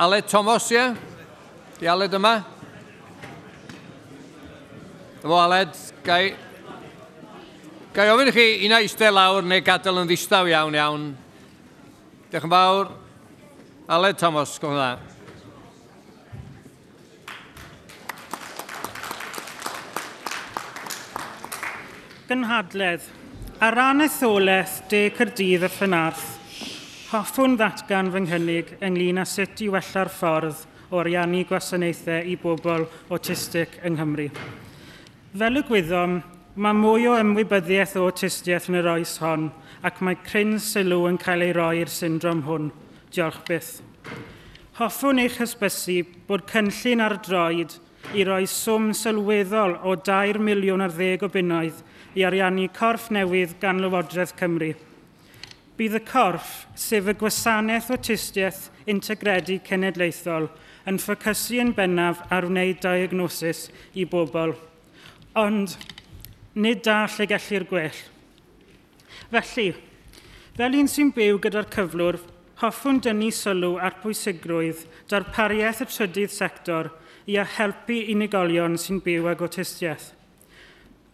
Aled Thomas, ie? Di Aled yma? Efo Aled, gai... Gai ofyn i chi un a eistedd lawr neu gadael yn ddistaw iawn iawn. Diolch yn fawr. Aled Thomas, gwrdd dda. Gynhadledd. Ar ran etholaeth, de Cyrdydd y Ffynarth, Hoffwn ddatgan fy nghynnig ynglyn â sut i wella'r ffordd o ariannu gwasanaethau i bobl autistic yng Nghymru. Fel y gwyddom, mae mwy o ymwybyddiaeth o autistiaeth yn yr oes hon ac mae cryn sylw yn cael ei roi i'r syndrom hwn. Diolch byth. Hoffwn eich hysbysu bod cynllun ar droed i roi swm sylweddol o 2 miliwn ar ddeg o bunnoedd i ariannu corff newydd gan Lywodraeth Cymru – bydd y corff, sef y gwasanaeth awtistiaeth integredi cenedlaethol, yn ffocysu yn bennaf ar wneud diagnosis i bobl, ond nid da lle gellir gwell. Felly, fel un sy'n byw gyda'r cyflwr, hoffwn dynnu sylw ar pwysigrwydd darpariaeth y trydydd sector i a helpu unigolion sy'n byw ag awtistiaeth.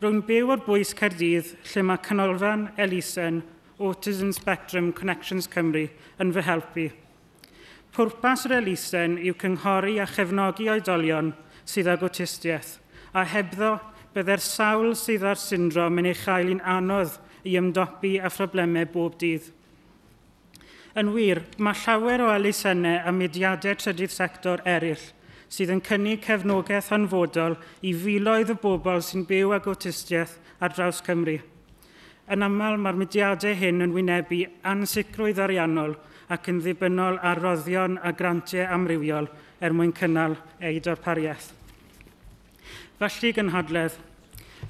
Rwy'n byw o'r bwys Caerdydd lle mae canolfan Elisen Autism Spectrum Connections Cymru yn fy helpu. Pwrpas yr elusen yw cynghori a chefnogi oedolion sydd ag awtistiaeth, a hebddo byddai'r sawl sydd â'r syndrom yn ei chael un anodd i ymdopi â phroblemau bob dydd. Yn wir, mae llawer o elusennau a mudiadau trydydd sector eraill sydd yn cynnig cefnogaeth anfodol i filoedd o bobl sy'n byw ag awtistiaeth ar draws Cymru. Yn aml mae'r mudiadau hyn yn wynebu ansicrwydd ariannol ac yn ddibynnol ar roddion a grantiau amrywiol er mwyn cynnal ei darpariaeth. Felly gynhadledd,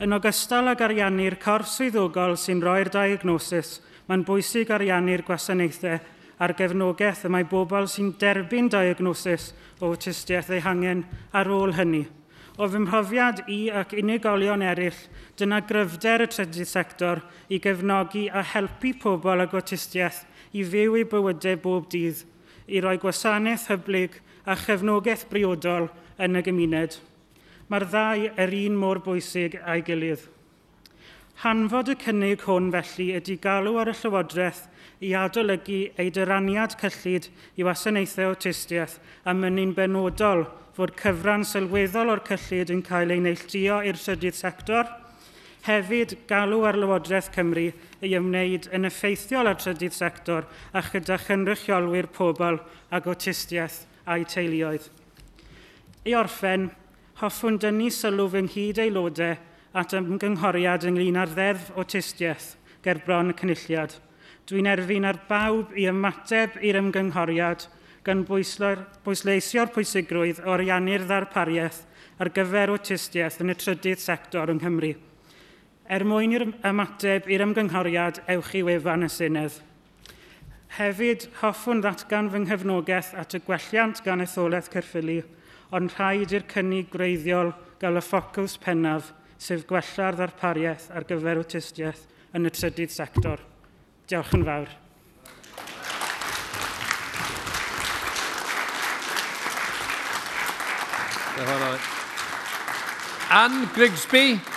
yn ogystal ag ariannu'r corff swyddogol sy'n rhoi'r diagnosis, mae'n bwysig ariannu'r gwasanaethau a'r gefnogaeth y mae bobl sy'n derbyn diagnosis o autistiaeth eu hangen ar ôl hynny – O fy mhrofiad i ac unigolion eraill, dyna gryfder y trydydd sector i gefnogi a helpu pobl ag awtistiaeth i fyw eu bywydau bob dydd, i roi gwasanaeth hyblyg a chefnogaeth briodol yn y gymuned. Mae'r ddau yr un mor bwysig a'i gilydd. Hanfod y cynnig hwn felly ydy galw ar y Llywodraeth i adolygu ei dyraniad cyllid i wasanaethau awtistiaeth a mynnu'n benodol fod cyfran sylweddol o'r cyllid yn cael ei neilltio i'r trydydd sector. Hefyd, galw ar Lywodraeth Cymru ei ymwneud yn effeithiol ar trydydd sector a chyda chynrychiolwyr pobl ag awtistiaeth a'i teuluoedd. I orffen, hoffwn dynnu sylw fy nghyd aelodau at ymgynghoriad ynglyn â'r ddeddf awtistiaeth ger bron y cynulliad. Dwi'n erfyn ar bawb i ymateb i'r ymgynghoriad gan bwysleisio'r pwysigrwydd o ariannu'r ddarpariaeth ar gyfer awtistiaeth yn y trydydd sector yng Nghymru. Er mwyn i'r ymateb i'r ymgynghoriad ewch i wefan y Senedd. Hefyd, hoffwn ddatgan fy nghyfnogaeth at y gwelliant gan etholaeth Cyrffili, ond rhaid i'r cynnig greiddiol gael y ffocws pennaf – sef gwella'r ddarpariaeth ar gyfer awtistiaeth yn y trydydd sector. Diolch yn fawr. Anne Grigsby.